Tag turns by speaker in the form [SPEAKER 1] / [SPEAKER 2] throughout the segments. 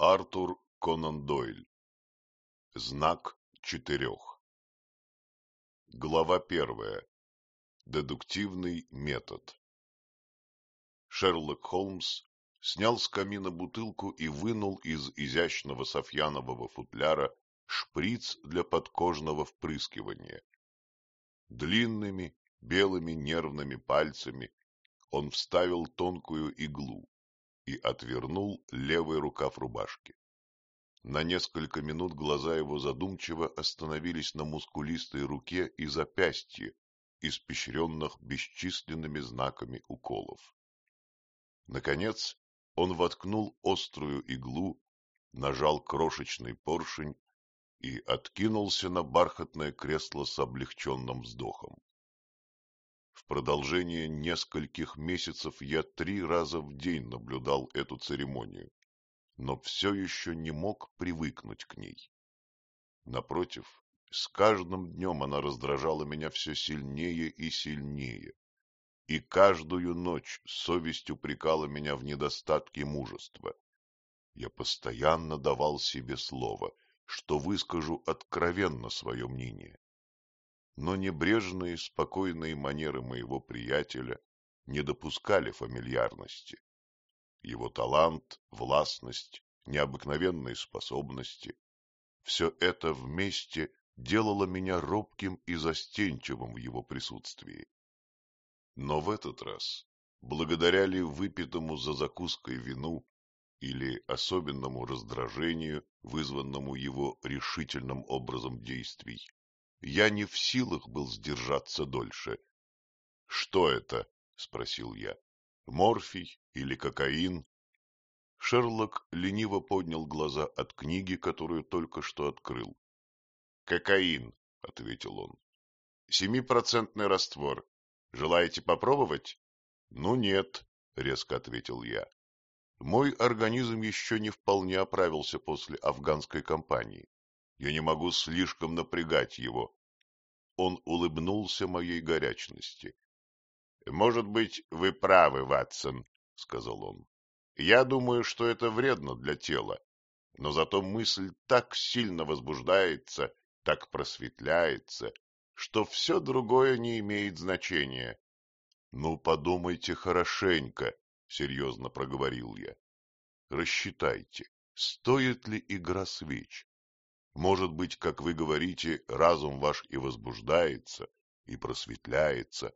[SPEAKER 1] Артур Конан Дойль. Знак четырех. Глава первая. Дедуктивный метод. Шерлок Холмс снял с камина бутылку и вынул из изящного софьянового футляра шприц для подкожного впрыскивания. Длинными белыми нервными пальцами он вставил тонкую иглу и отвернул левый рукав рубашки. На несколько минут глаза его задумчиво остановились на мускулистой руке и запястье, испещренных бесчисленными знаками уколов. Наконец он воткнул острую иглу, нажал крошечный поршень и откинулся на бархатное кресло с облегченным вздохом. В продолжение нескольких месяцев я три раза в день наблюдал эту церемонию, но все еще не мог привыкнуть к ней. Напротив, с каждым днем она раздражала меня все сильнее и сильнее, и каждую ночь совесть упрекала меня в недостатке мужества. Я постоянно давал себе слово, что выскажу откровенно свое мнение, но небрежные, спокойные манеры моего приятеля не допускали фамильярности. Его талант, властность, необыкновенные способности — все это вместе делало меня робким и застенчивым в его присутствии. Но в этот раз, благодаря ли выпитому за закуской вину или особенному раздражению, вызванному его решительным образом действий, я не в силах был сдержаться дольше. — Что это? — спросил я. — Морфий или кокаин? Шерлок лениво поднял глаза от книги, которую только что открыл. — Кокаин, — ответил он. — Семипроцентный раствор. Желаете попробовать? — Ну нет, — резко ответил я. Мой организм еще не вполне оправился после афганской кампании. Я не могу слишком напрягать его. Он улыбнулся моей горячности. — Может быть, вы правы, Ватсон, — сказал он. — Я думаю, что это вредно для тела, но зато мысль так сильно возбуждается, так просветляется, что все другое не имеет значения. — Ну, подумайте хорошенько, — серьезно проговорил я. — Рассчитайте, стоит ли игра свеч? Может быть, как вы говорите, разум ваш и возбуждается, и просветляется,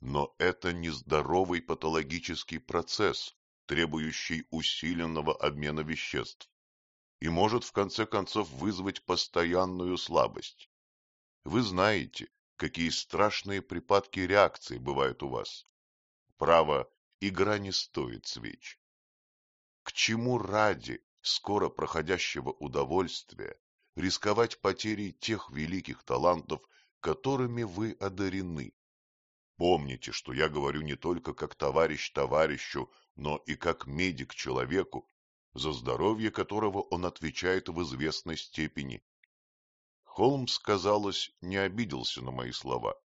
[SPEAKER 1] но это нездоровый патологический процесс, требующий усиленного обмена веществ, и может в конце концов вызвать постоянную слабость. Вы знаете, какие страшные припадки реакции бывают у вас. Право, игра не стоит свеч. К чему ради скоро проходящего удовольствия рисковать потерей тех великих талантов, которыми вы одарены. Помните, что я говорю не только как товарищ товарищу, но и как медик человеку, за здоровье которого он отвечает в известной степени. Холмс, казалось, не обиделся на мои слова.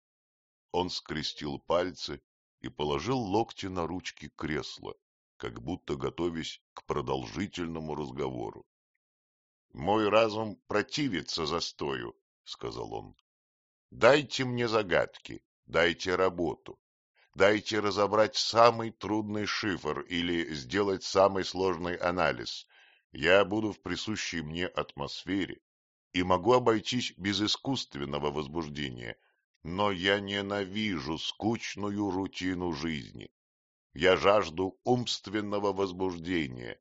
[SPEAKER 1] Он скрестил пальцы и положил локти на ручки кресла, как будто готовясь к продолжительному разговору. Мой разум противится застою, — сказал он. Дайте мне загадки, дайте работу, дайте разобрать самый трудный шифр или сделать самый сложный анализ. Я буду в присущей мне атмосфере и могу обойтись без искусственного возбуждения, но я ненавижу скучную рутину жизни. Я жажду умственного возбуждения,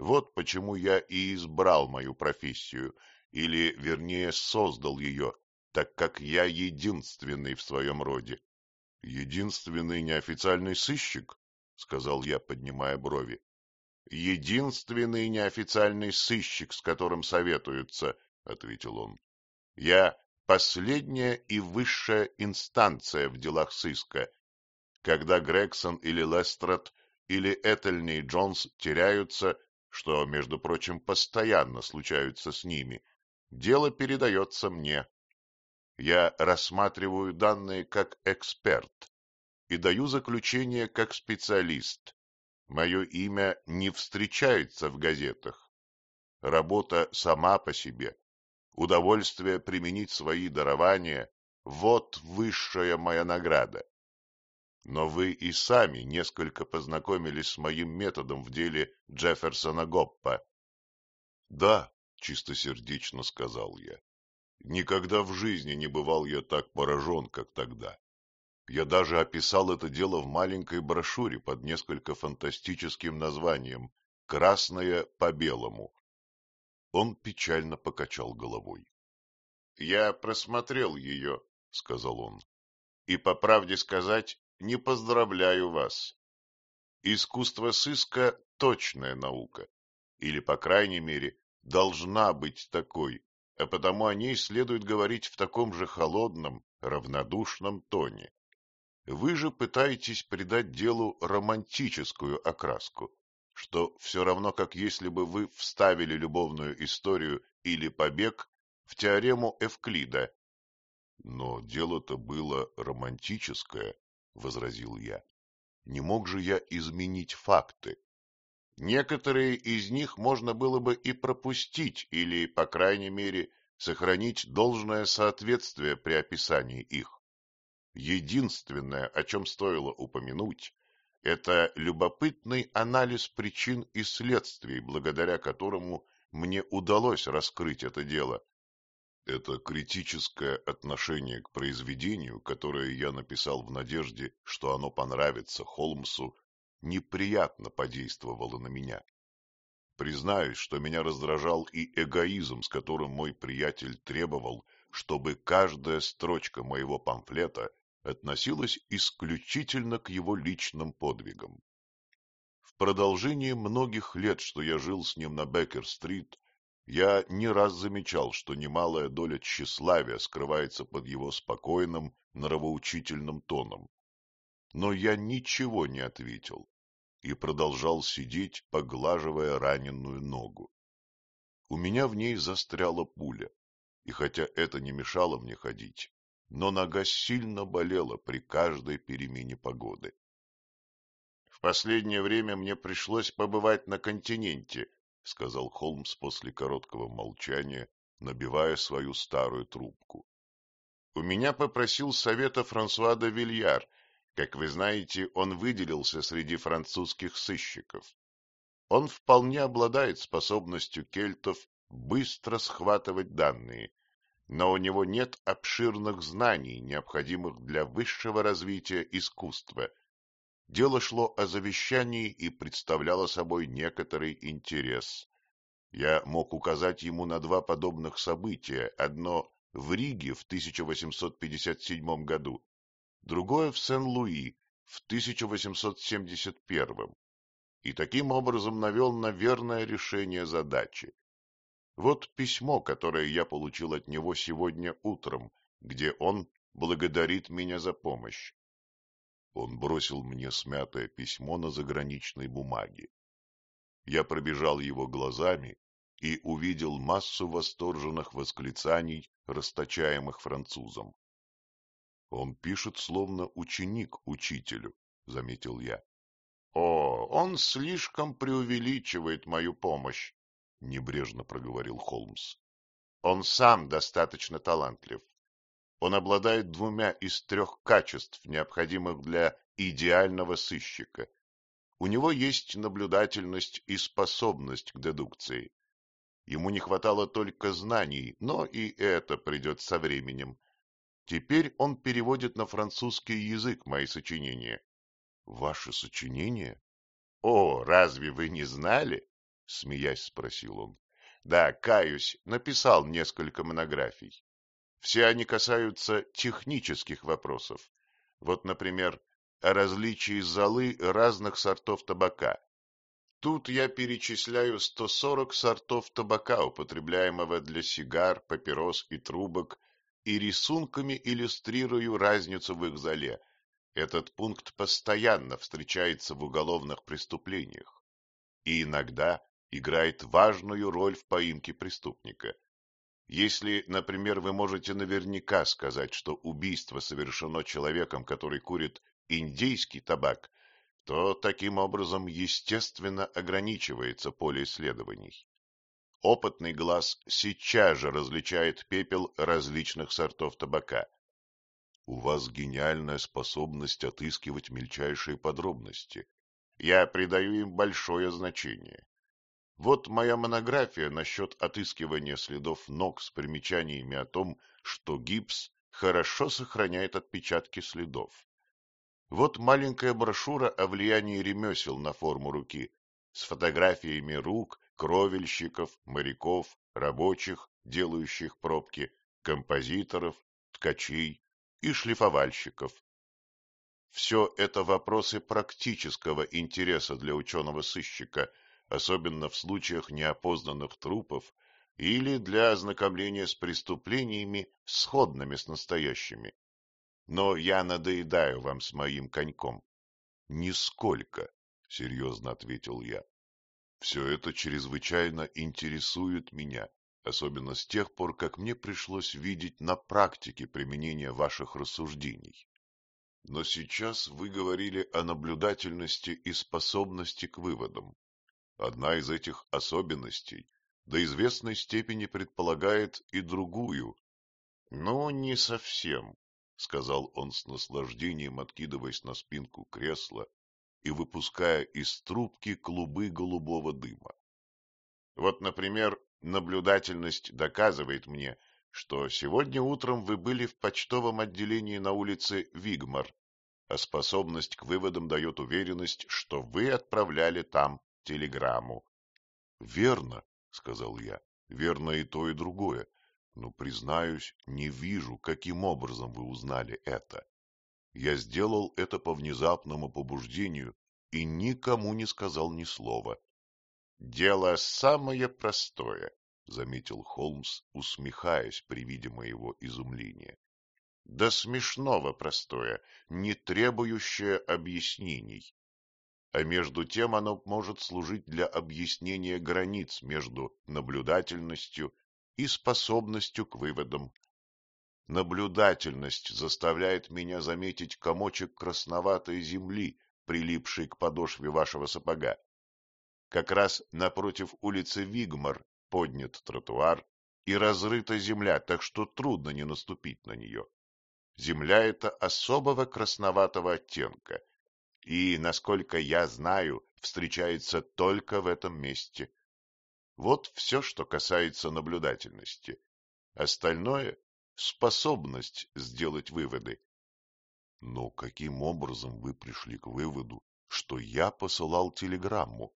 [SPEAKER 1] вот почему я и избрал мою профессию, или, вернее, создал ее, так как я единственный в своем роде. — Единственный неофициальный сыщик? — сказал я, поднимая брови. — Единственный неофициальный сыщик, с которым советуются, — ответил он. — Я последняя и высшая инстанция в делах сыска. Когда Грегсон или Лестрад или Этельни Джонс теряются, что, между прочим, постоянно случаются с ними, дело передается мне. Я рассматриваю данные как эксперт и даю заключение как специалист. Мое имя не встречается в газетах. работа сама по себе, удовольствие применить свои дарования — вот высшая моя награда. Но вы и сами несколько познакомились с моим методом в деле Джефферсона Гоппа. — Да, — чистосердечно сказал я. Никогда в жизни не бывал я так поражен, как тогда. Я даже описал это дело в маленькой брошюре под несколько фантастическим названием «Красное по белому». Он печально покачал головой. — Я просмотрел ее, — сказал он, — и, по правде сказать, не поздравляю вас. Искусство сыска — точная наука, или, по крайней мере, должна быть такой, а потому о ней следует говорить в таком же холодном, равнодушном тоне. Вы же пытаетесь придать делу романтическую окраску, что все равно, как если бы вы вставили любовную историю или побег в теорему Эвклида. Но дело-то было романтическое, — возразил я. Не мог же я изменить факты. Некоторые из них можно было бы и пропустить, или, по крайней мере, сохранить должное соответствие при описании их. Единственное, о чем стоило упомянуть, это любопытный анализ причин и следствий, благодаря которому мне удалось раскрыть это дело. Это критическое отношение к произведению, которое я написал в надежде, что оно понравится Холмсу, неприятно подействовало на меня. Признаюсь, что меня раздражал и эгоизм, с которым мой приятель требовал, чтобы каждая строчка моего памфлета относилась исключительно к его личным подвигам. В продолжении многих лет, что я жил с ним на Беккер-стрит, я не раз замечал, что немалая доля тщеславия скрывается под его спокойным, нравоучительным тоном. Но я ничего не ответил и продолжал сидеть, поглаживая раненую ногу. У меня в ней застряла пуля, и хотя это не мешало мне ходить, но нога сильно болела при каждой перемене погоды. В последнее время мне пришлось побывать на континенте, — сказал Холмс после короткого молчания, набивая свою старую трубку. — У меня попросил совета Франсуа де Вильяр. Как вы знаете, он выделился среди французских сыщиков. Он вполне обладает способностью кельтов быстро схватывать данные, но у него нет обширных знаний, необходимых для высшего развития искусства. Дело шло о завещании и представляло собой некоторый интерес. Я мог указать ему на два подобных события, одно в Риге в 1857 году, другое в Сен-Луи в 1871, и таким образом навел на верное решение задачи. Вот письмо, которое я получил от него сегодня утром, где он благодарит меня за помощь. Он бросил мне смятое письмо на заграничной бумаге. Я пробежал его глазами и увидел массу восторженных восклицаний, расточаемых французом. Он пишет, словно ученик учителю, — заметил я. — О, он слишком преувеличивает мою помощь, — небрежно проговорил Холмс. — Он сам достаточно талантлив. Он обладает двумя из трех качеств, необходимых для идеального сыщика. У него есть наблюдательность и способность к дедукции. Ему не хватало только знаний, но и это придет со временем. Теперь он переводит на французский язык мои сочинения. — Ваши сочинения? — О, разве вы не знали? — смеясь спросил он. — Да, каюсь, написал несколько монографий. Все они касаются технических вопросов. Вот, например, о различии золы разных сортов табака. Тут я перечисляю 140 сортов табака, употребляемого для сигар, папирос и трубок, и рисунками иллюстрирую разницу в их золе. Этот пункт постоянно встречается в уголовных преступлениях и иногда играет важную роль в поимке преступника. Если, например, вы можете наверняка сказать, что убийство совершено человеком, который курит индейский табак, то таким образом естественно ограничивается поле исследований. опытный глаз сейчас же различает пепел различных сортов табака. У вас гениальная способность отыскивать мельчайшие подробности. Я придаю им большое значение. Вот моя монография насчет отыскивания следов ног с примечаниями о том, что гипс хорошо сохраняет отпечатки следов. Вот маленькая брошюра о влиянии ремесел на форму руки с фотографиями рук, кровельщиков, моряков, рабочих, делающих пробки, композиторов, ткачей и шлифовальщиков. Все это вопросы практического интереса для ученого-сыщика – особенно в случаях неопознанных трупов или для ознакомления с преступлениями, сходными с настоящими. Но я надоедаю вам с моим коньком. — Нисколько, — серьезно ответил я. — Все это чрезвычайно интересует меня, особенно с тех пор, как мне пришлось видеть на практике применение ваших рассуждений. Но сейчас вы говорили о наблюдательности и способности к выводам. Одна из этих особенностей до известной степени предполагает и другую. — Ну, не совсем, — сказал он с наслаждением, откидываясь на спинку кресла и выпуская из трубки клубы голубого дыма. Вот, например, наблюдательность доказывает мне, что сегодня утром вы были в почтовом отделении на улице Вигмар, а способность к выводам дает уверенность, что вы отправляли там телеграмму. — Верно, — сказал я, — верно и то, и другое. Но, признаюсь, не вижу, каким образом вы узнали это. Я сделал это по внезапному побуждению и никому не сказал ни слова. — Дело самое простое, — заметил Холмс, усмехаясь при виде моего изумления. — Да смешного простое, не требующее объяснений а между тем оно может служить для объяснения границ между наблюдательностью и способностью к выводам. Наблюдательность заставляет меня заметить комочек красноватой земли, прилипший к подошве вашего сапога. Как раз напротив улицы Вигмар поднят тротуар и разрыта земля, так что трудно не наступить на нее. Земля эта особого красноватого оттенка, и, насколько я знаю, встречается только в этом месте. Вот все, что касается наблюдательности. Остальное — способность сделать выводы. Но каким образом вы пришли к выводу, что я посылал телеграмму?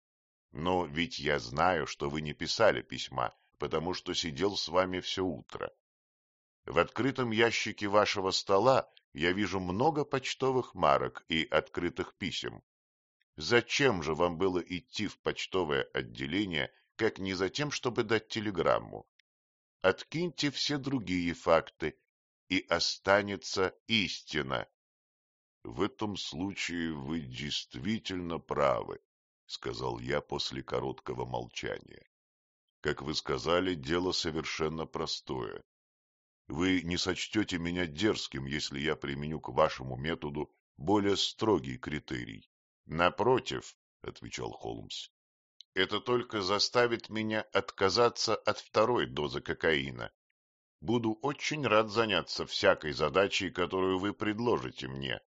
[SPEAKER 1] Но ведь я знаю, что вы не писали письма, потому что сидел с вами все утро. В открытом ящике вашего стола я вижу много почтовых марок и открытых писем. Зачем же вам было идти в почтовое отделение, как не за тем, чтобы дать телеграмму? Откиньте все другие факты, и останется истина. — В этом случае вы действительно правы, — сказал я после короткого молчания. Как вы сказали, дело совершенно простое. Вы не сочтете меня дерзким, если я применю к вашему методу более строгий критерий. — Напротив, — отвечал Холмс, — это только заставит меня отказаться от второй дозы кокаина. Буду очень рад заняться всякой задачей, которую вы предложите мне.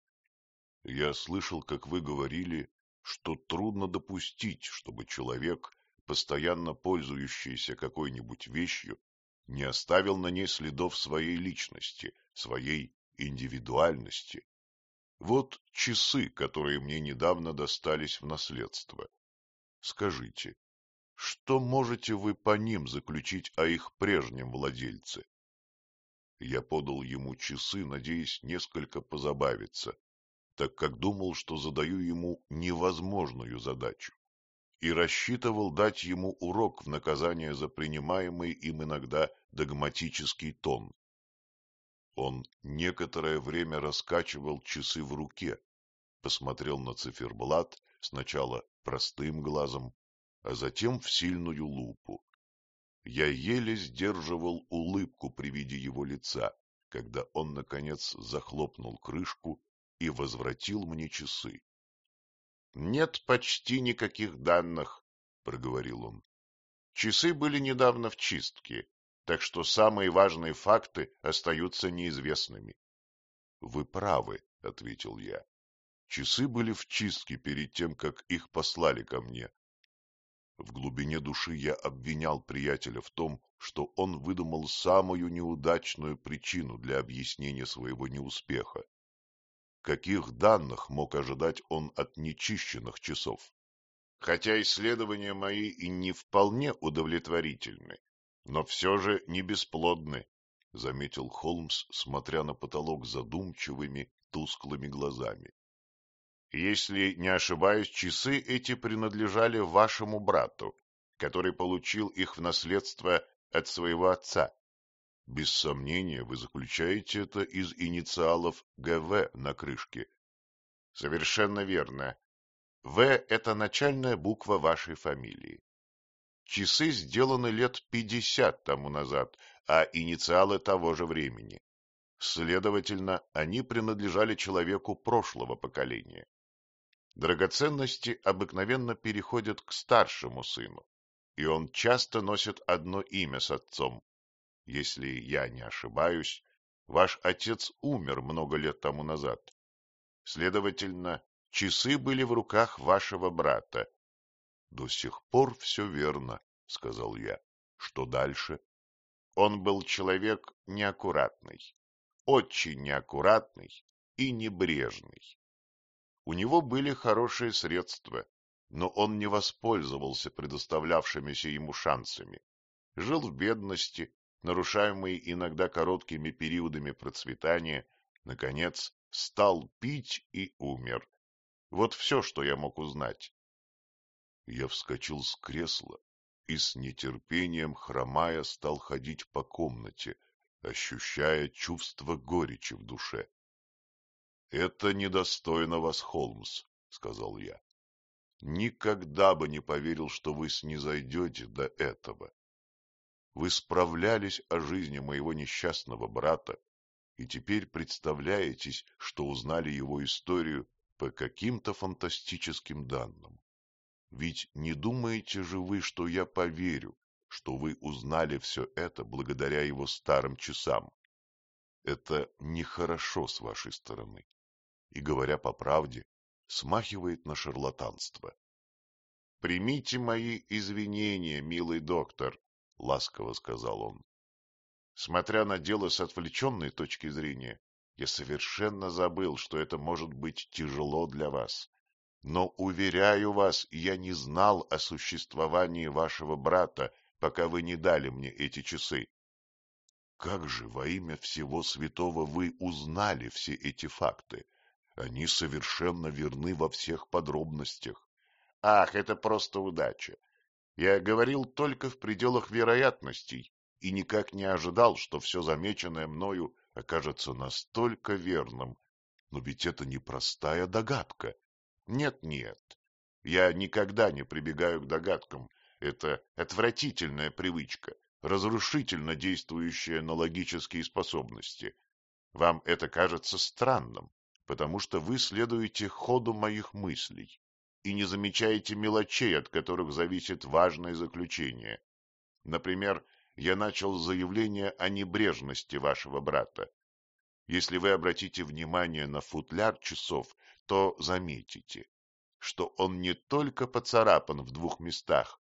[SPEAKER 1] Я слышал, как вы говорили, что трудно допустить, чтобы человек, постоянно пользующийся какой-нибудь вещью, не оставил на ней следов своей личности, своей индивидуальности. Вот часы, которые мне недавно достались в наследство. Скажите, что можете вы по ним заключить о их прежнем владельце? Я подал ему часы, надеясь несколько позабавиться, так как думал, что задаю ему невозможную задачу и рассчитывал дать ему урок в наказание за принимаемый им иногда догматический тон. Он некоторое время раскачивал часы в руке, посмотрел на циферблат сначала простым глазом, а затем в сильную лупу. Я еле сдерживал улыбку при виде его лица, когда он, наконец, захлопнул крышку и возвратил мне часы. — Нет почти никаких данных, — проговорил он. Часы были недавно в чистке, так что самые важные факты остаются неизвестными. — Вы правы, — ответил я. Часы были в чистке перед тем, как их послали ко мне. В глубине души я обвинял приятеля в том, что он выдумал самую неудачную причину для объяснения своего неуспеха. Каких данных мог ожидать он от нечищенных часов? Хотя исследования мои и не вполне удовлетворительны, но все же не бесплодны, — заметил Холмс, смотря на потолок задумчивыми, тусклыми глазами. Если не ошибаюсь, часы эти принадлежали вашему брату, который получил их в наследство от своего отца. Без сомнения, вы заключаете это из инициалов ГВ на крышке. Совершенно верно. В – это начальная буква вашей фамилии. Часы сделаны лет пятьдесят тому назад, а инициалы того же времени. Следовательно, они принадлежали человеку прошлого поколения. Драгоценности обыкновенно переходят к старшему сыну, и он часто носит одно имя с отцом. Если я не ошибаюсь, ваш отец умер много лет тому назад. Следовательно, часы были в руках вашего брата. — До сих пор все верно, — сказал я. — Что дальше? Он был человек неаккуратный, очень неаккуратный и небрежный. У него были хорошие средства, но он не воспользовался предоставлявшимися ему шансами. Жил в бедности, нарушаемый иногда короткими периодами процветания, наконец, стал пить и умер. Вот все, что я мог узнать. Я вскочил с кресла и с нетерпением, хромая, стал ходить по комнате, ощущая чувство горечи в душе. — Это недостойно вас, Холмс, — сказал я. — Никогда бы не поверил, что вы снизойдете до этого. Вы справлялись о жизни моего несчастного брата, и теперь представляетесь, что узнали его историю по каким-то фантастическим данным. Ведь не думаете же вы, что я поверю, что вы узнали все это благодаря его старым часам? Это нехорошо с вашей стороны и, говоря по правде, смахивает на шарлатанство. — Примите мои извинения, милый доктор, — ласково сказал он. Смотря на дело с отвлеченной точки зрения, я совершенно забыл, что это может быть тяжело для вас. Но, уверяю вас, я не знал о существовании вашего брата, пока вы не дали мне эти часы. Как же во имя всего святого вы узнали все эти факты? Они совершенно верны во всех подробностях. Ах, это просто удача. Я говорил только в пределах вероятностей и никак не ожидал, что все замеченное мною окажется настолько верным. Но ведь это не простая догадка. Нет-нет, я никогда не прибегаю к догадкам. Это отвратительная привычка, разрушительно действующая на логические способности. Вам это кажется странным, потому что вы следуете ходу моих мыслей и не замечаете мелочей, от которых зависит важное заключение. Например, я начал с заявления о небрежности вашего брата. Если вы обратите внимание на футляр часов, то заметите, что он не только поцарапан в двух местах,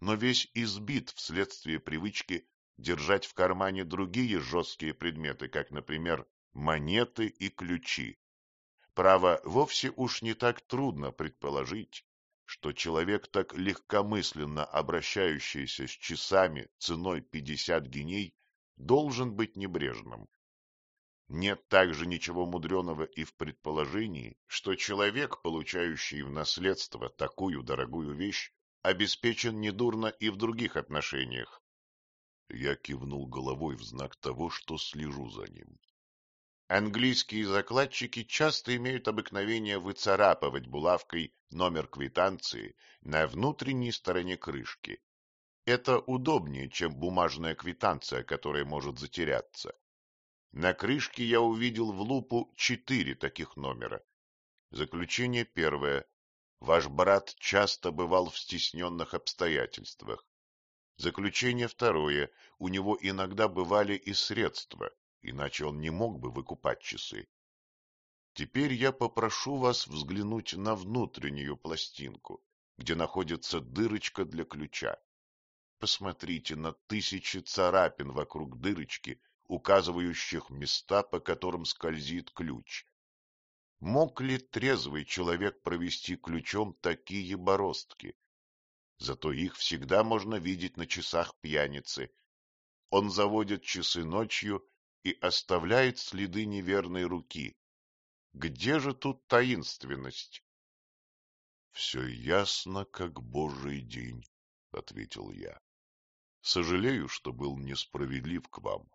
[SPEAKER 1] но весь избит вследствие привычки держать в кармане другие жесткие предметы, как, например, монеты и ключи. Право, вовсе уж не так трудно предположить, что человек, так легкомысленно обращающийся с часами ценой пятьдесят геней, должен быть небрежным. Нет также ничего мудреного и в предположении, что человек, получающий в наследство такую дорогую вещь, обеспечен недурно и в других отношениях. Я кивнул головой в знак того, что слежу за ним. Английские закладчики часто имеют обыкновение выцарапывать булавкой номер квитанции на внутренней стороне крышки. Это удобнее, чем бумажная квитанция, которая может затеряться. На крышке я увидел в лупу четыре таких номера. Заключение первое. Ваш брат часто бывал в стесненных обстоятельствах. Заключение второе. У него иногда бывали и средства, иначе он не мог бы выкупать часы. Теперь я попрошу вас взглянуть на внутреннюю пластинку, где находится дырочка для ключа. Посмотрите на тысячи царапин вокруг дырочки, указывающих места, по которым скользит ключ. Мог ли трезвый человек провести ключом такие бороздки? Зато их всегда можно видеть на часах пьяницы. Он заводит часы ночью и оставляет следы неверной руки. Где же тут таинственность? — Все ясно, как божий день, — ответил я. — Сожалею, что был несправедлив к вам.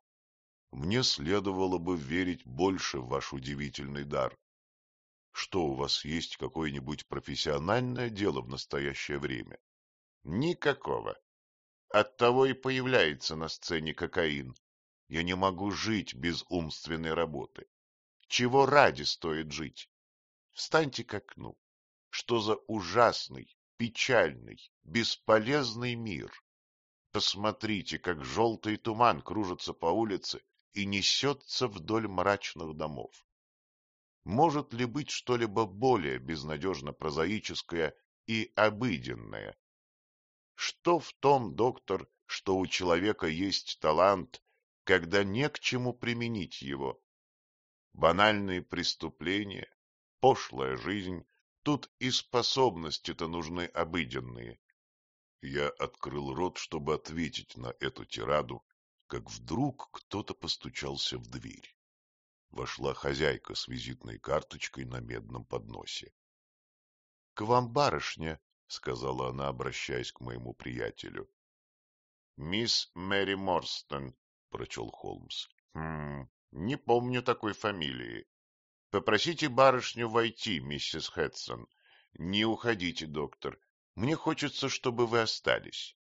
[SPEAKER 1] Мне следовало бы верить больше в ваш удивительный дар. Что, у вас есть какое-нибудь профессиональное дело в настоящее время? Никакого. Оттого и появляется на сцене кокаин. Я не могу жить без умственной работы. Чего ради стоит жить? Встаньте к окну. Что за ужасный, печальный, бесполезный мир? Посмотрите, как желтый туман кружится по улице и несется вдоль мрачных домов. Может ли быть что-либо более безнадежно прозаическое и обыденное? Что в том, доктор, что у человека есть талант, когда не к чему применить его? Банальные преступления, пошлая жизнь, тут и способности-то нужны обыденные. Я открыл рот, чтобы ответить на эту тираду, как вдруг кто-то постучался в дверь вошла хозяйка с визитной карточкой на медном подносе. — К вам барышня, — сказала она, обращаясь к моему приятелю. — Мисс Мэри Морстон, — прочел Холмс. — Хм, не помню такой фамилии. Попросите барышню войти, миссис Хэтсон. Не уходите, доктор. Мне хочется, чтобы вы остались.